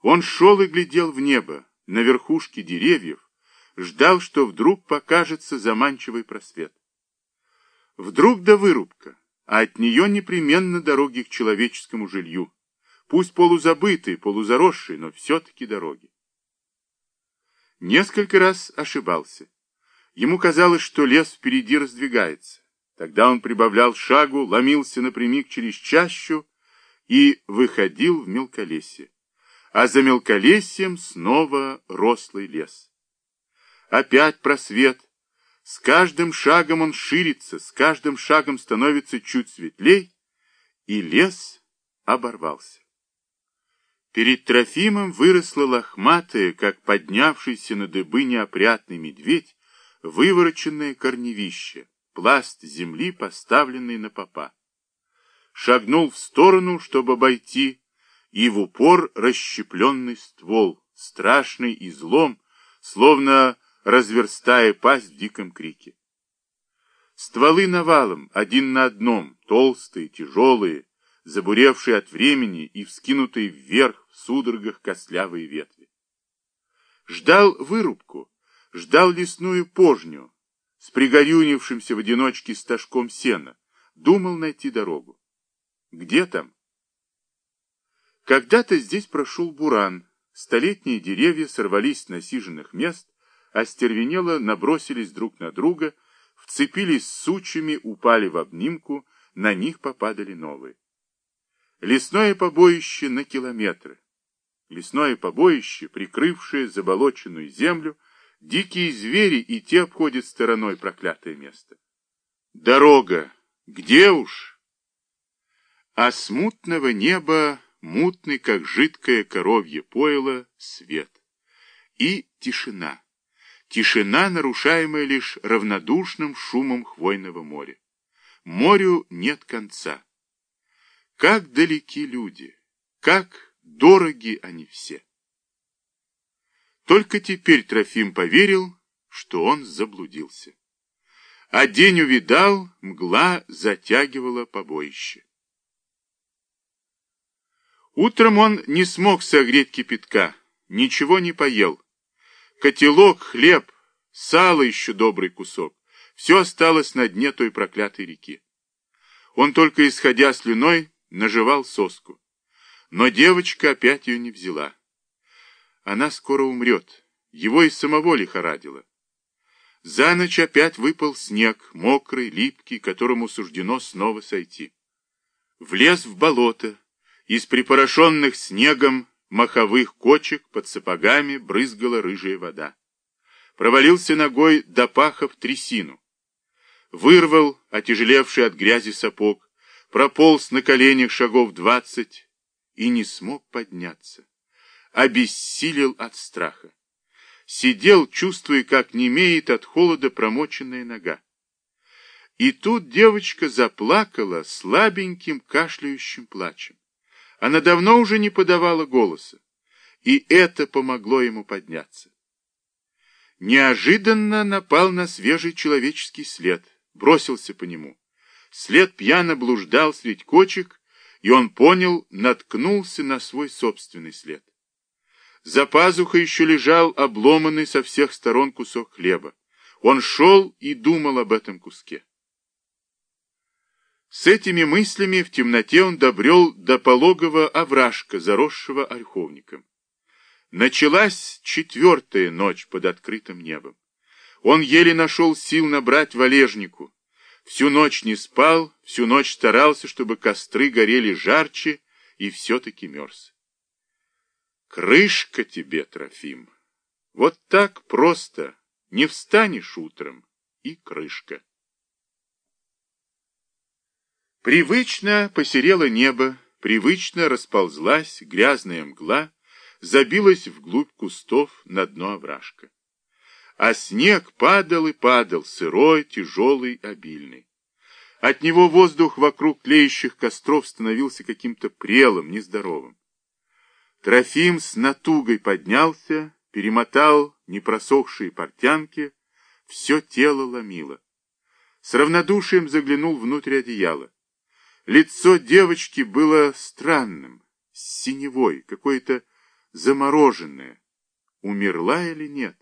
Он шел и глядел в небо, на верхушки деревьев, ждал, что вдруг покажется заманчивый просвет. Вдруг да вырубка, а от нее непременно дороги к человеческому жилью, пусть полузабытые, полузаросшие, но все-таки дороги. Несколько раз ошибался. Ему казалось, что лес впереди раздвигается. Тогда он прибавлял шагу, ломился напрямик через чащу и выходил в мелколесье. А за мелколесьем снова рослый лес. Опять просвет. С каждым шагом он ширится, с каждым шагом становится чуть светлей, и лес оборвался. Перед Трофимом выросла лохматая, как поднявшийся на дыбы неопрятный медведь, вывороченное корневище, пласт земли, поставленный на попа. Шагнул в сторону, чтобы обойти, и в упор расщепленный ствол, страшный излом, словно разверстая пасть в диком крике. Стволы навалом, один на одном, толстые, тяжелые, забуревшие от времени и вскинутые вверх в судорогах костлявые ветви. Ждал вырубку, ждал лесную пожню, с пригорюнившимся в одиночке стажком сена, думал найти дорогу. Где там? Когда-то здесь прошел буран, столетние деревья сорвались с насиженных мест, остервенело набросились друг на друга, вцепились сучьями, упали в обнимку, на них попадали новые. Лесное побоище на километры. Лесное побоище, прикрывшее заболоченную землю, Дикие звери и те обходят стороной проклятое место. Дорога! Где уж? А смутного неба, мутный, как жидкое коровье пойло, свет. И тишина. Тишина, нарушаемая лишь равнодушным шумом хвойного моря. Морю нет конца. Как далеки люди, как дороги они все. Только теперь Трофим поверил, что он заблудился. А день увидал, мгла затягивала побоище. Утром он не смог согреть кипятка, ничего не поел. Котелок, хлеб, сало еще добрый кусок. Все осталось на дне той проклятой реки. Он только, исходя слюной, наживал соску. Но девочка опять ее не взяла. Она скоро умрет. Его и самого лихорадило. За ночь опять выпал снег, мокрый, липкий, которому суждено снова сойти. Влез в болото. Из припорошенных снегом маховых кочек под сапогами брызгала рыжая вода. Провалился ногой до паха в трясину. Вырвал отяжелевший от грязи сапог, прополз на коленях шагов двадцать и не смог подняться обессилел от страха. Сидел, чувствуя, как немеет от холода промоченная нога. И тут девочка заплакала слабеньким кашляющим плачем. Она давно уже не подавала голоса, и это помогло ему подняться. Неожиданно напал на свежий человеческий след, бросился по нему. След пьяно блуждал средь кочек, и он понял, наткнулся на свой собственный след. За пазухой еще лежал обломанный со всех сторон кусок хлеба. Он шел и думал об этом куске. С этими мыслями в темноте он добрел до пологого овражка, заросшего ольховником. Началась четвертая ночь под открытым небом. Он еле нашел сил набрать валежнику. Всю ночь не спал, всю ночь старался, чтобы костры горели жарче, и все-таки мерз. Крышка тебе, Трофим. Вот так просто не встанешь утром, и крышка. Привычно посерело небо, привычно расползлась грязная мгла, забилась вглубь кустов на дно овражка. А снег падал и падал, сырой, тяжелый, обильный. От него воздух вокруг тлеющих костров становился каким-то прелым, нездоровым. Трофим с натугой поднялся, перемотал непросохшие портянки, все тело ломило. С равнодушием заглянул внутрь одеяла. Лицо девочки было странным, синевой, какое-то замороженная, умерла или нет.